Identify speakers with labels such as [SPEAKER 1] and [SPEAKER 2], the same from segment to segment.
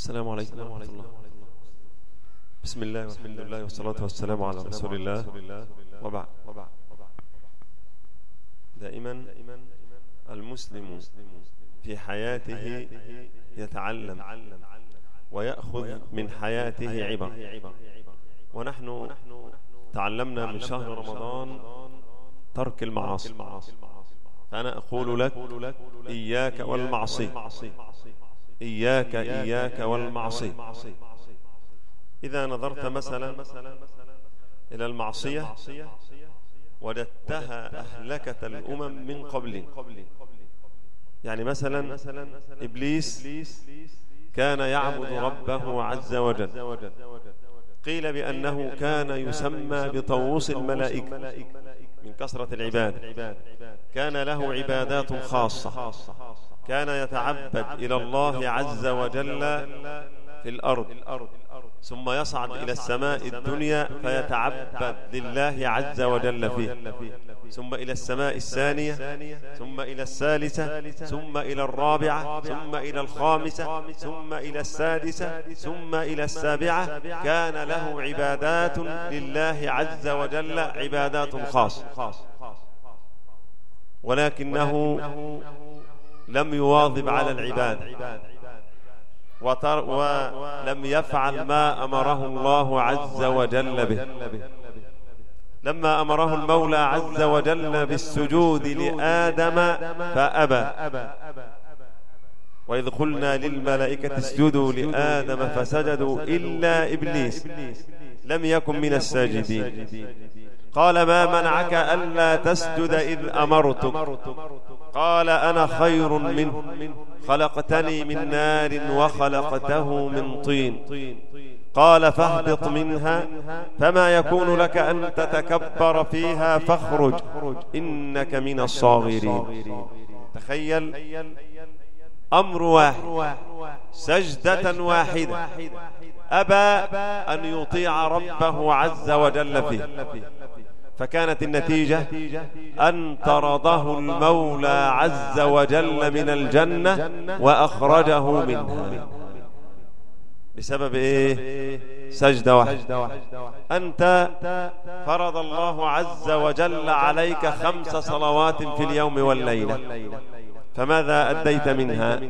[SPEAKER 1] السلام عليكم ورحمة الله. بسم الله والحمد لله والصلاة والسلام على رسول الله. وبعد. دائما المسلم في حياته يتعلم ويأخذ من حياته عبر. ونحن تعلمنا من شهر رمضان ترك المعاصي. فأنا أقول لك إياك والمعصية. إياك إياك والمعصية. إذا نظرت مثلا إلى المعصية وجدتها أهلكة الأمم من قبل. يعني مثلا إبليس كان يعبد ربه عز وجل. قيل بأنه كان يسمى بطووس الملائكة من كثرة العباد. كان له عبادات خاصة. كان يتعبد إلى الله عز وجل في الأرض ثم يصعد إلى السماء الدنيا فيتعبد لله عز وجل فيه ثم إلى السماء الثانية ثم إلى الثالثة ثم إلى الرابعة ثم إلى الخامسة ثم إلى السادسة ثم إلى السابعة كان له عبادات لله عز وجل عبادات خاصة. ولكنه لم يواظب على العباد. ولم يفعل ما أمره الله عز وجل به. لما أمره المولى عز وجل بالسجود لآدم فأبى. وإذ قلنا للملائكة اسجدوا لآدم فسجدوا إلا إبليس. لم يكن من الساجدين. قال ما منعك ألا تسجد إذ أمرتك؟ قال أنا خير منه. خلقتني من نار وخلقته من طين. قال فاهبط منها فما يكون لك أن تتكبر فيها فاخرج إنك من الصاغرين. تخيل أمر واحد سجدة واحدة. أبى أن يطيع ربه عز وجل فيه. فكانت النتيجة أن طرده المولى عز وجل من الجنة وأخرجه منها. بسبب إيه؟ سجدة واحدة أنت فرض الله عز وجل عليك خمس صلوات في اليوم والليلة. فماذا أديت منها؟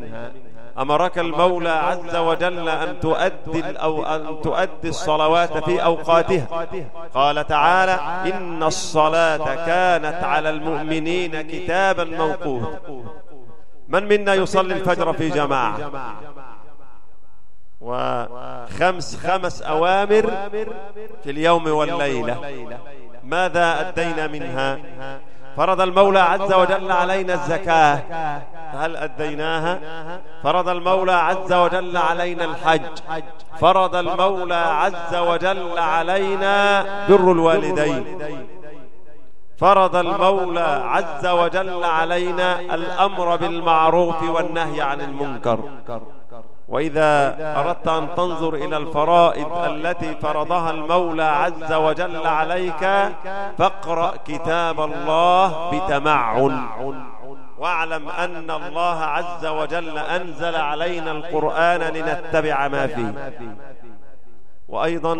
[SPEAKER 1] أمرك المولى عز وجل أن تؤدي, أو أن تؤدي الصلوات في أوقاتها. قال تعالى إن الصلاة كانت على المؤمنين كتابا موقوتا. من منا يصلي الفجر في جماعة؟ وخمس خمس أوامر في اليوم والليلة. ماذا أدينا منها؟ فرض المولى عز وجل علينا الزكاة. فهل أديناها؟ فرض المولى عز وجل علينا الحج. فرض المولى عز وجل علينا بر الوالدين. فرض المولى عز وجل علينا الأمر بالمعروف والنهي عن المنكر. وإذا أردت أن تنظر إلى الفرائض التي فرضها المولى عز وجل عليك فاقرأ كتاب الله بتمعن. واعلم أن الله عز وجل أنزل علينا القرآن لنتبع ما فيه. وأيضا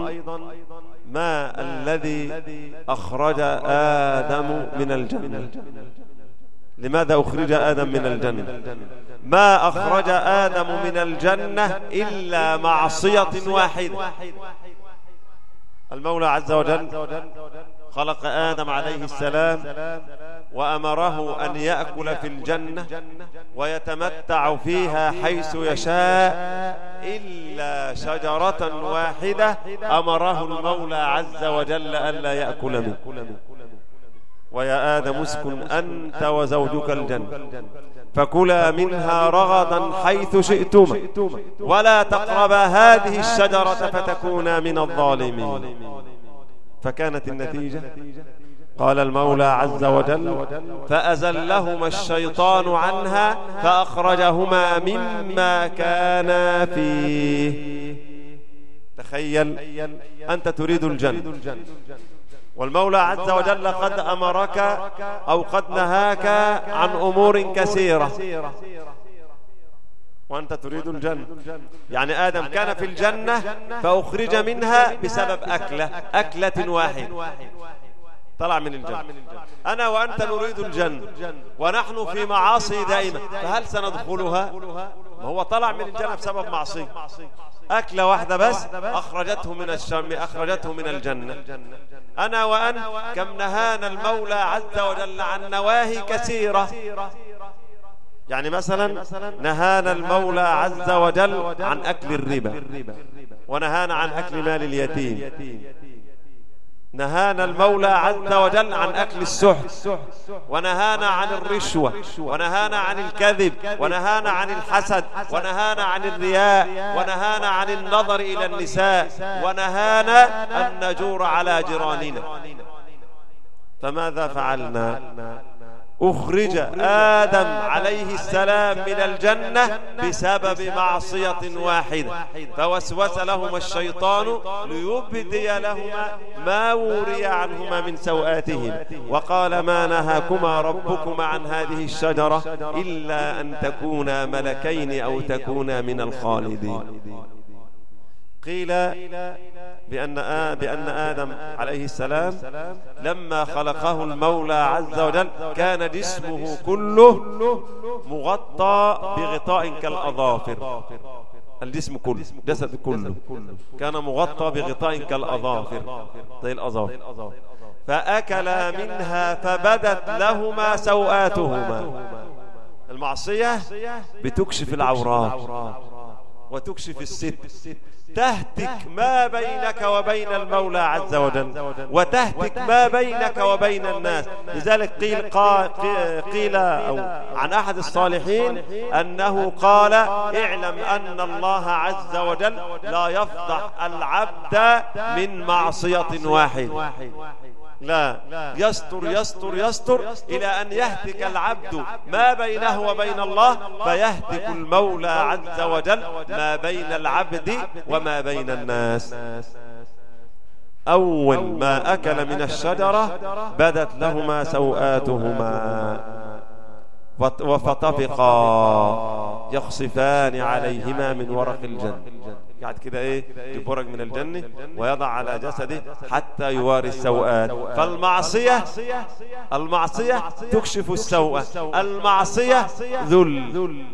[SPEAKER 1] ما الذي أخرج آدم من الجنة؟ لماذا أخرج آدم من الجنة؟ ما أخرج آدم من الجنة إلا معصية واحدة. المولى عز وجل خلق آدم عليه السلام وأمره أن يأكل في الجنة ويتمتع فيها حيث يشاء إلا شجرة واحدة أمره المولى عز وجل ألا يأكل منه. ويا آدم اسكن أنت وزوجك الجنة. فكلا منها رغدا حيث شئتما. ولا تقربا هذه الشجرة فتكونا من الظالمين. فكانت النتيجة؟ قال المولى عز وجل فأزلهما الشيطان عنها فأخرجهما مما كانا فيه. تخيل أنت تريد الجنة. والمولى عز وجل قد أمرك أو قد نهاك عن أمور كثيرة. وأنت تريد الجنة. يعني آدم كان في الجنة فأخرج منها بسبب أكلة. أكلة. واحدة طلع من الجنة. أنا وأنت نريد الجنة. ونحن في معاصي دائمة. فهل سندخلها؟ ما هو طلع من الجنة بسبب معصية. أكلة واحدة بس أخرجته من الشم أخرجته من الجنة. أنا وأن كم نهانا المولى عز وجل عن نواهي كثيرة. يعني مثلا نهانا المولى عز وجل عن أكل الربا ونهانا عن أكل مال اليتيم. نهانا المولى عز وجل عن أكل السحت ونهانا عن الرشوة ونهانا عن الكذب ونهانا عن الحسد ونهانا عن الرياء ونهانا عن النظر إلى النساء ونهانا أن نجور على جيراننا. فماذا فعلنا؟ أخرج آدم عليه السلام من الجنة بسبب معصية واحدة. فوسوس لهما الشيطان ليبدي لهما ما وري عنهما من سوآتهم. وقال ما نهاكما ربكما عن هذه الشجرة إلا أن تكونا ملكين أو تكونا من الخالدين. قيل بأن, بأن آدم عليه السلام لما خلقه المولى عز وجل كان جسمه كله مغطى بغطاء كالأظافر. الجسم كله جسد كله. كان مغطى بغطاء كالأظافر. زي الأظافر. فأكلا منها فبدت لهما سوآتهما. المعصية بتكشف العورات. وتكشف الست تهتك ما بينك وبين المولى عز وجل. وتهتك ما بينك وبين الناس. لذلك قيل, قيل أو عن أحد الصالحين أنه قال اعلم أن الله عز وجل لا يفضح العبد من معصية واحد لا. يستر يستر يستر إلى أن يهتك العبد ما بينه وبين الله فيهتك المولى عز وجل ما بين العبد وما بين الناس. أول ما أكل من الشجرة بدت لهما سوآتهما. وفتفقا يخصفان عليهما من ورق الجنة قاعد كده إيه؟ يبرج من الجنة ويضع على جسده حتى يواري السوءات. فالمعصية المعصية تكشف السوءة المعصية ذل.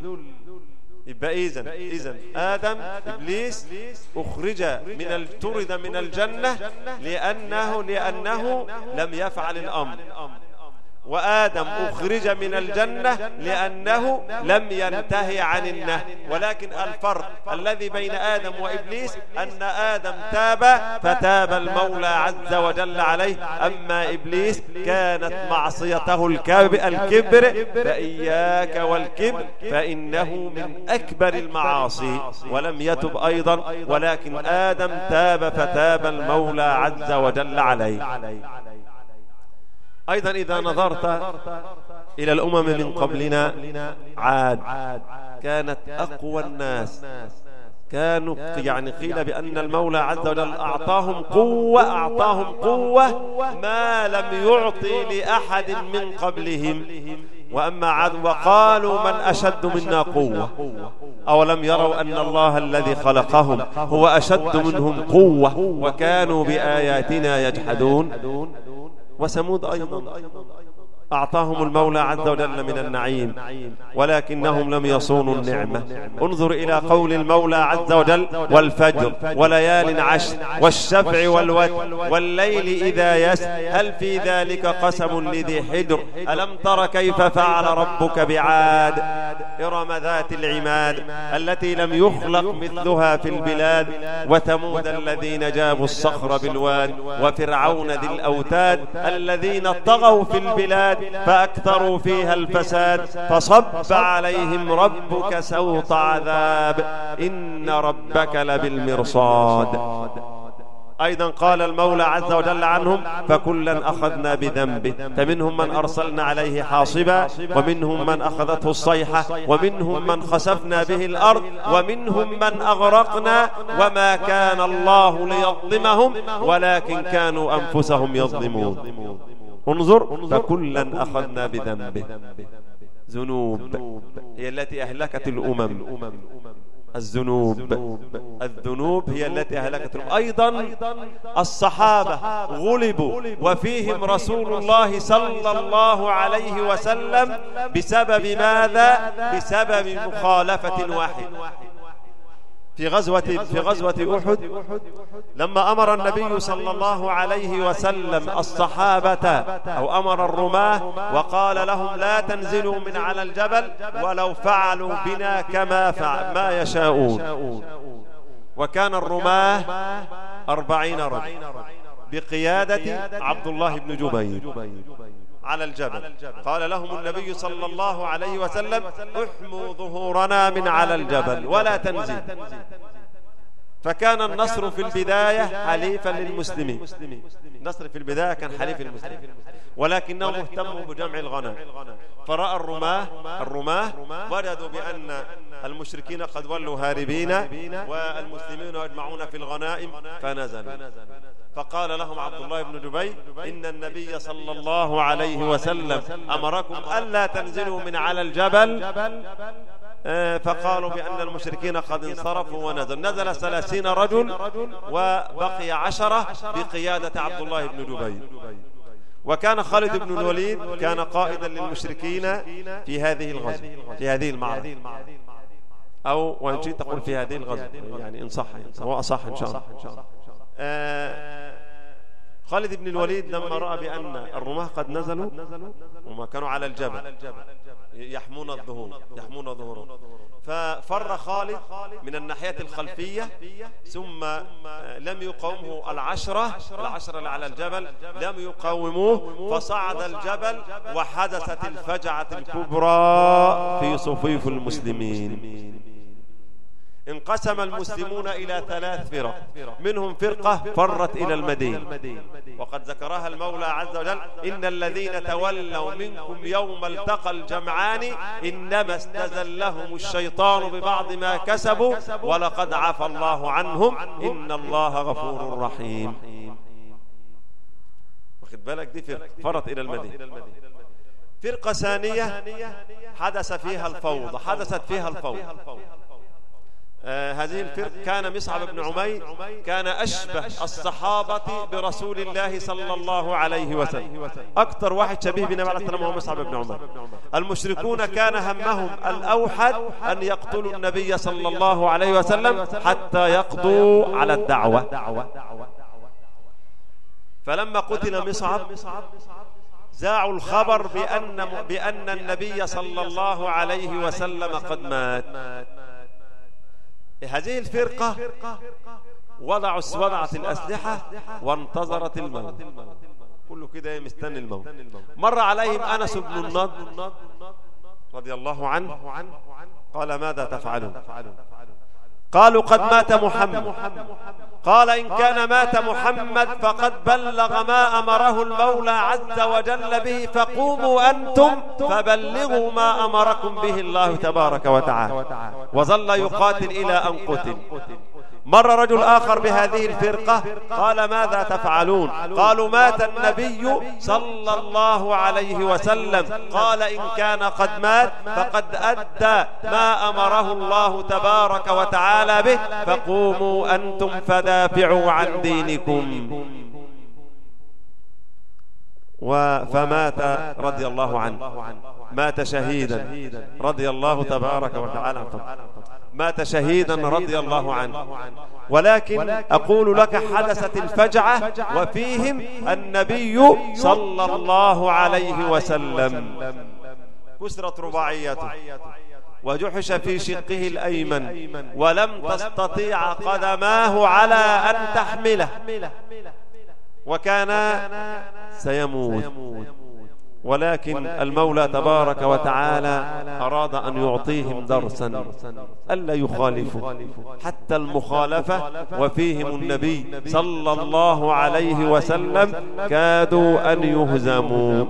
[SPEAKER 1] يبقى إذن إذن. آدم إبليس أخرج من طرد من الجنة لأنه لأنه لم يفعل الأمر. وآدم أخرج من الجنة لأنه لم ينتهي عن النهي. ولكن الفرق الذي بين آدم وإبليس أن آدم تاب فتاب المولى عز وجل عليه. أما إبليس كانت معصيته الكبر فإياك والكبر فإنه من أكبر المعاصي. ولم يتب أيضا ولكن آدم تاب فتاب المولى عز وجل عليه. أيضا إذا نظرت إلى الأمم من قبلنا عاد كانت أقوى الناس. كانوا يعني قيل بأن المولى عز وجل أعطاهم قوة أعطاهم قوة ما لم يعطي لأحد من قبلهم. وأما عاد وقالوا من أشد منا قوة؟ أولم يروا أن الله الذي خلقهم هو أشد منهم قوة وكانوا بآياتنا يجحدون؟ وثمود أيضا. أعطاهم المولى عز وجل من النعيم. ولكنهم لم يصونوا النعمة. انظر إلى قول المولى عز وجل والفجر وليال عشر والشفع والوتر. والليل إذا يس هل في ذلك قسم لذي حجر ألم تر كيف فعل ربك بعاد؟ إرم ذات العماد التي لم يخلق مثلها في البلاد. وثمود الذين جابوا الصخر بالواد. وفرعون ذي الأوتاد الذين طغوا في البلاد. فأكثروا فيها الفساد. فصب عليهم ربك سوط عذاب. إن ربك لبالمرصاد. أيضا قال المولى عز وجل عنهم فكلا أخذنا بذنبه. فمنهم من أرسلنا عليه حاصبا ومنهم من أخذته الصيحة ومنهم من خسفنا به الأرض ومنهم من أغرقنا وما كان الله ليظلمهم ولكن كانوا أنفسهم يظلمون. انظر فكلا أخذنا بذنبه. ذنوب. هي التي أهلكت الأمم. الذنوب. الذنوب. هي التي أهلكت الأمم. أيضا الصحابة غلبوا وفيهم رسول الله صلى الله عليه وسلم بسبب ماذا؟ بسبب مخالفة واحد في غزوة في غزوة أحد لما أمر النبي صلى الله عليه وسلم الصحابة أو أمر الرماة وقال لهم لا تنزلوا من على الجبل ولو فعلوا بنا كما فعل ما يشاءون. وكان الرماة أربعين رجل بقيادة عبد الله بن جبير. على الجبل. قال لهم النبي صلى الله عليه وسلم احموا ظهورنا من على الجبل ولا تنزل. فكان النصر في البداية حليفا للمسلمين. النصر في البداية كان حليف المسلمين ولكنهم اهتموا بجمع الغنائم فرأى الرماة الرماة. وجدوا بأن المشركين قد ولوا هاربين والمسلمين يجمعون في الغنائم فنزلوا. فقال لهم عبد الله بن جبير إن النبي صلى الله عليه وسلم أمركم ألا تنزلوا من على الجبل. آه، فقالوا بأن المشركين قد انصرفوا ونزل نزل ثلاثين رجل وبقي عشرة بقيادة عبد الله بن جبير. وكان خالد بن الوليد كان قائدا للمشركين في هذه الغزوة في هذه المعركة. أو وإن شئت تقول في هذه الغزوة يعني إن صح هو أصح إن شاء الله. آه خالد بن الوليد لما رأى بأن الرماة قد نزلوا وما كانوا على الجبل. يحمون الظهور يحمون ظهورهم. ففر خالد من الناحية الخلفية ثم لم يقومه العشرة العشرة اللي على الجبل لم يقوموه فصعد الجبل وحدثت الفجعة الكبرى في صفوف المسلمين. انقسم المسلمون إلى ثلاث فرق. منهم فرقة فرت إلى المدينة وقد ذكرها المولى عز وجل إن الذين تولوا منكم يوم التقى الجمعان إنما استزلهم الشيطان ببعض ما كسبوا ولقد عفى الله عنهم. إن الله غفور رحيم. واخد بالك؟ دي فرقة فرت إلى المدينة فرقة ثانية حدث فيها الفوضى حدثت فيها الفوضى. هذه الفرق كان مصعب بن عمير كان أشبه الصحابة برسول الله صلى الله عليه وسلم. أكثر واحد شبيه بنا عليه هو مصعب بن عمير المشركون كان همهم الأوحد أن يقتلوا النبي صلى الله عليه وسلم حتى يقضوا على الدعوة. فلما قتل مصعب زاعوا الخبر بأن, بأن النبي صلى الله عليه وسلم قد مات. هذه الفرقة وضعوا وضعت الأسلحة وانتظرت الموت. كله كده مستني الموت. مر عليهم أنس بن النضر رضي الله عنه. قال ماذا تفعلون؟ قالوا قد مات محمد. قال إن كان مات محمد فقد بلغ ما أمره المولى عز وجل به. فقوموا أنتم فبلغوا ما أمركم به الله تبارك وتعالى. وظل يقاتل إلى أن قتل. مر رجل آخر بهذه الفرقة قال ماذا تفعلون؟ قالوا مات النبي صلى الله عليه وسلم. قال إن كان قد مات فقد أدى ما أمره الله تبارك وتعالى به فقوموا أنتم فدافعوا عن دينكم. فمات رضي الله عنه. مات شهيدا رضي الله تبارك وتعالى مات شهيدا رضي الله عنه. ولكن أقول لك حدثت الفجعة وفيهم النبي صلى الله عليه وسلم. كسرت رباعيته. وجحش في شقه الأيمن. ولم تستطيع قدماه على أن تحمله. وكان سيموت. ولكن المولى تبارك وتعالى أراد أن يعطيهم درسا ألا يخالفوا. حتى المخالفة وفيهم النبي صلى الله عليه وسلم كادوا أن يهزموا.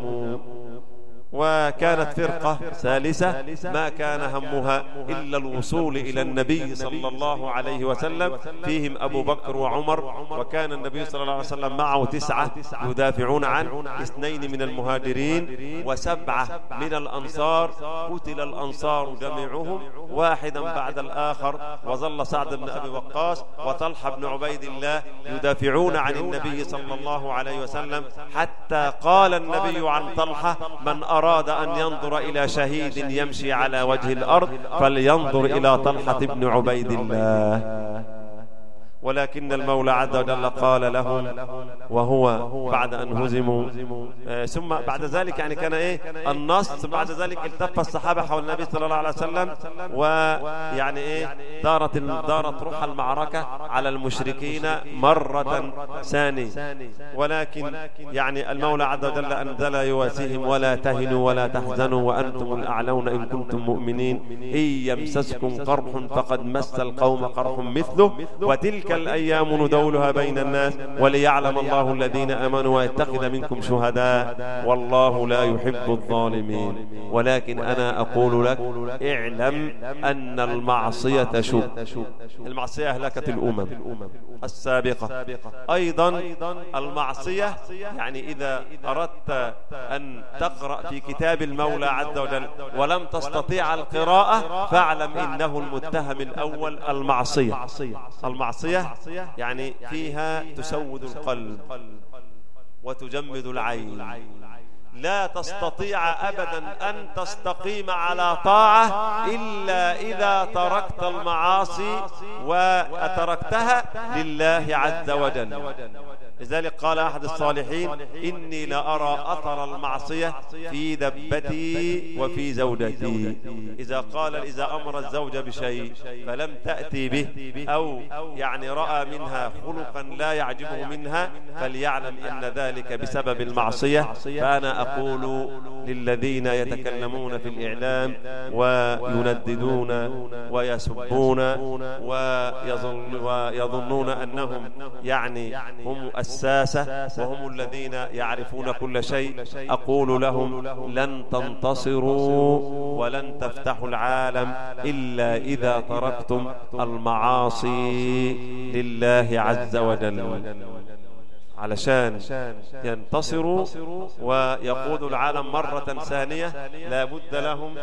[SPEAKER 1] وكانت فرقة ثالثة ما كان همها إلا الوصول إلى النبي صلى الله عليه وسلم. فيهم أبو بكر وعمر. وكان النبي صلى الله عليه وسلم معه تسعة يدافعون عن اثنين من المهاجرين وسبعة من الأنصار. قتل الأنصار جميعهم. واحدا بعد الآخر. وظل سعد بن أبي وقاص وطلحة بن عبيد الله يدافعون عن النبي صلى الله عليه وسلم. حتى قال النبي عن طلحة من أراد أن ينظر إلى شهيد يمشي على وجه الأرض فلينظر إلى طلحة بن عبيد الله. ولكن المولى عز وجل قال لهم وهو بعد أن هزموا. آه ثم بعد ذلك يعني كان إيه؟ النص بعد ذلك التف الصحابة حول النبي صلى الله عليه وسلم ويعني إيه؟ دارت دارت روح المعركة على المشركين مرة ثانية. ولكن يعني المولى عز وجل أنزل يواسيهم ولا تهنوا ولا تحزنوا وأنتم الأعلون إن كنتم مؤمنين. إن يمسسكم قرح فقد مس القوم قرح مثله. وتلك الأيام ندولها بين الناس وليعلم الله الذين أمنوا ويتخذ منكم شهداء والله لا يحب الظالمين ولكن أنا أقول لك اعلم أن المعصية شو المعصية أهلكت الأمم السابقة أيضا المعصية يعني إذا أردت أن تقرأ في كتاب المولى عز وجل ولم تستطيع القراءة فاعلم إنه المتهم الأول المعصية المعصية يعني فيها تسود القلب وتجمد العين. لا تستطيع أبدا أن تستقيم على طاعة إلا إذا تركت المعاصي وتركتها لله عز وجل. لذلك قال أحد الصالحين إني لأرى أثر المعصية في دبتي وفي زوجتي. إذا قال إذا أمر الزوج بشيء فلم تأتي به أو يعني رأى منها خلقا لا يعجبه منها فليعلم أن ذلك بسبب المعصية. فأنا أقول للذين يتكلمون في الإعلام وينددون ويسبون ويظنون أنهم يعني هم الساسة وهم الذين يعرفون كل شيء. أقول لهم لن تنتصروا ولن تفتحوا العالم إلا إذا تركتم المعاصي لله عز وجل. علشان ينتصروا ويقودوا العالم مرة ثانية. لا بد لهم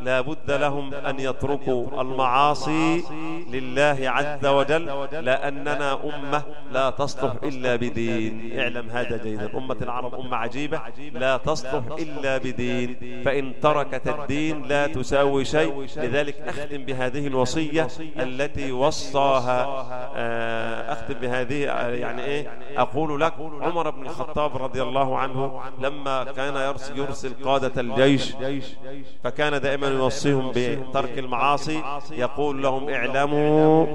[SPEAKER 1] لا بد لهم أن يتركوا المعاصي لله عز وجل لأننا أمة لا تصلح إلا بدين. اعلم هذا جيدا. أمة العرب أمة عجيبة لا تصلح إلا بدين. فإن تركت الدين لا تساوي شيء. لذلك أختم بهذه الوصية التي وصاها أختم بهذه يعني إيه؟ أقول لك عمر بن الخطاب رضي الله عنه لما كان يرسل, يرسل قادة الجيش فكان دائما يوصيهم بترك المعاصي يقول لهم اعلموا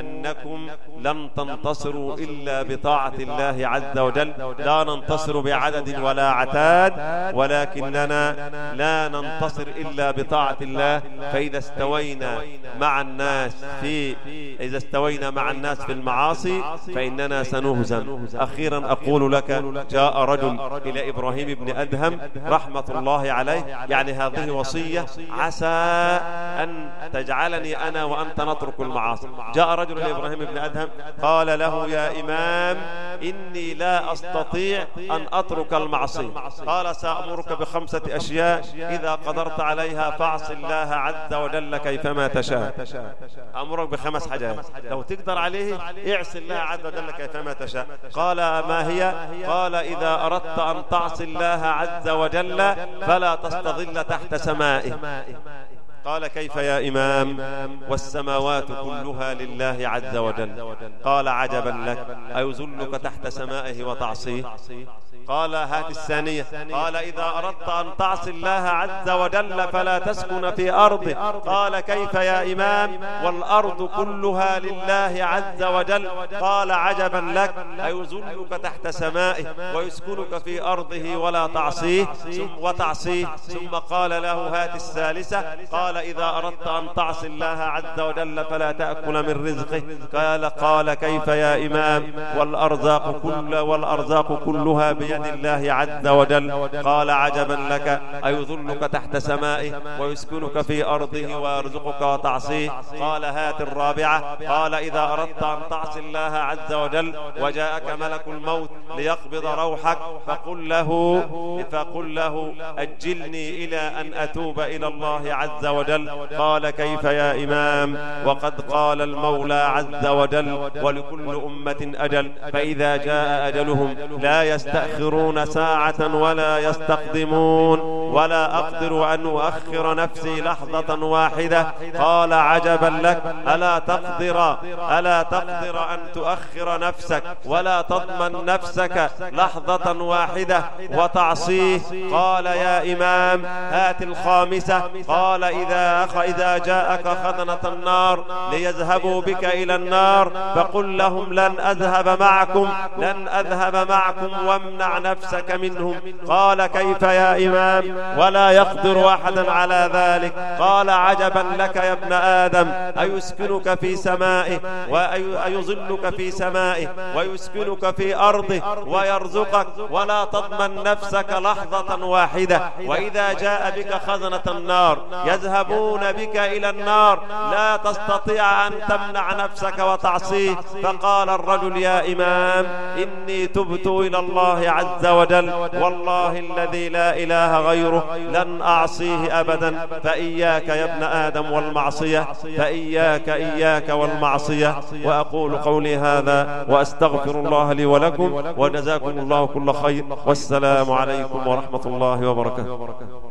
[SPEAKER 1] أنكم لن تنتصروا إلا بطاعة الله عز وجل لا ننتصر بعدد ولا عتاد ولكننا لا ننتصر إلا بطاعة الله فإذا استوينا مع الناس في إذا استوينا مع الناس في المعاصي فإننا سنهزم. أخيرا أقول لك جاء رجل إلى إبراهيم بن أدهم رحمة الله عليه. يعني هذه وصية عسى أن تجعلني أنا وأنت نترك المعاصي. جاء رجل إلى إبراهيم بن أدهم قال له يا إمام إني لا أستطيع أن أترك المعصية. قال سأمرك بخمسة أشياء إذا قدرت عليها فاعص الله عز وجل كيفما تشاء. أمرك بخمس حاجات لو تقدر عليه اعص الله عز وجل كيفما تشاء. قال ما هي؟ قال إذا أردت أن تعصي الله عز وجل فلا تستظل تحت سمائه. قال كيف يا إمام؟ والسماوات كلها لله عز وجل. قال عجبا لك. أيذلك تحت سمائه وتعصيه؟ قال هات الثانية. قال إذا أردت أن تعصي الله عز وجل فلا تسكن في أرضه. قال كيف يا إمام؟ والأرض كلها لله عز وجل. قال عجبا لك. أيذلك تحت سمائه ويسكنك في أرضه ولا تعصيه؟ ثم وتعصيه. ثم قال له هات الثالثة. قال قال إذا أردت أن تعصي الله عز وجل فلا تأكل من رزقه. قال قال كيف يا إمام؟ والأرزاق كل والأرزاق كلها بيد الله عز وجل. قال عجبا لك. أيظلك تحت سمائه ويسكنك في أرضه ويرزقك وتعصيه. قال هات الرابعة. قال إذا أردت أن تعصي الله عز وجل وجاءك ملك الموت ليقبض روحك فقل له فقل له أجلني إلى أن أتوب إلى الله عز وجل. قال كيف يا إمام؟ وقد قال المولى عز وجل ولكل أمة أجل. فإذا جاء أجلهم لا يستأخرون ساعة ولا يستقدمون. ولا أقدر أن أؤخر نفسي لحظة واحدة. قال عجبا لك ألا تقدر ألا تقدر أن تؤخر نفسك ولا تضمن نفسك لحظة واحدة وتعصيه. قال يا إمام هات الخامسة. قال إذا, أخ إذا جاءك خزنة النار ليذهبوا بك إلى النار فقل لهم لن أذهب معكم لن أذهب معكم وامنع نفسك منهم. قال كيف يا إمام؟ ولا يقدر أحدا على ذلك. قال عجبا لك يا ابن آدم أيسكنك في سمائه وأيظلك في سمائه ويسكنك في أرضه ويرزقك ولا تضمن نفسك لحظة واحدة. وإذا جاء بك خزنة النار يذهبون بك إلى النار. لا تستطيع أن تمنع نفسك وتعصيه. فقال الرجل يا إمام إني تبت إلى الله عز وجل. والله الذي لا إله غيره لن أعصيه أبدا. فإياك يا ابن آدم والمعصية فإياك إياك والمعصية. وأقول قولي هذا وأستغفر الله لي ولكم. وجزاكم الله كل خير. والسلام عليكم ورحمة الله وبركاته.